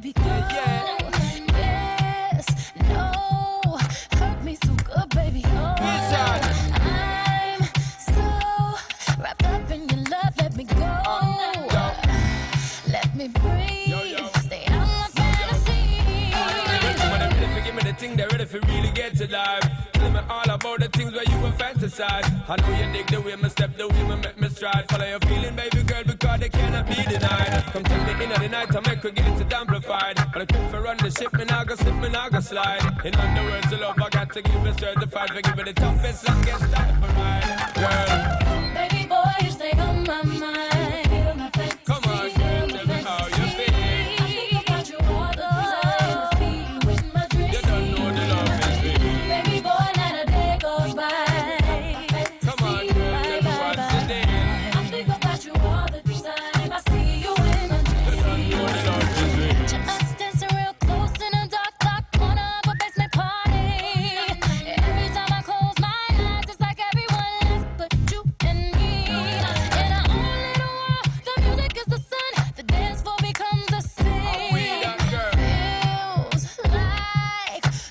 Baby girl. Ready for give me the thing, ready for really get to life. Tell me all about the things where you were fantasize. I know you dig the way me step, the way make me stride. Follow your feeling, baby girl, because they cannot be denied. Come take me in at the night, I make her get it to amplified. But I quit for run the ship, me nah go slip, me nah go slide. In other words, the love I got to give it certified for give it the toughest, longest time for ride. Girl,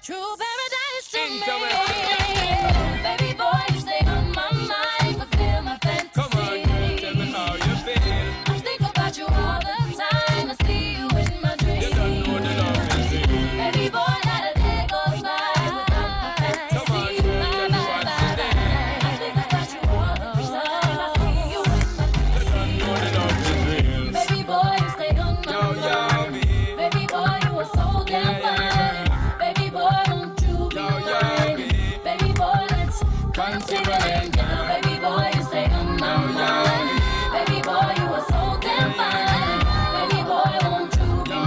true paradise to me. Baby boy, you. Baby boy, you are so damn fine. Baby boy, won't you be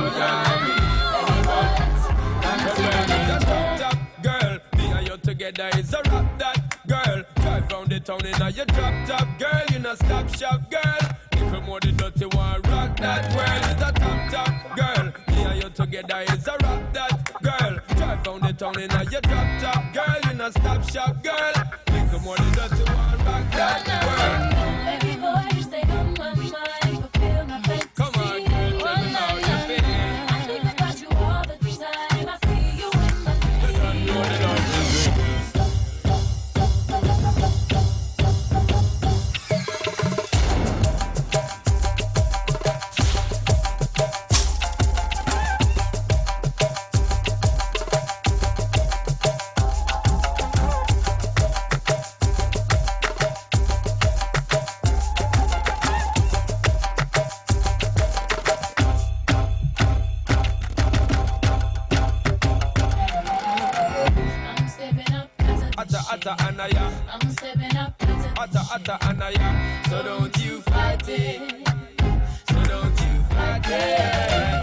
top, girl. Me and you together is a rap that girl. Drive round the town in a your drop top girl. You know stop shop girl. Little more the dirty one rock that world is a top top girl. Me and you together is a rap that girl. Drive round the town in a your drop top girl. You know stop shop more the dirty one rock that atta anaya. I'm stepping up atta atta anaya. So don't you fight it. So don't you fight it.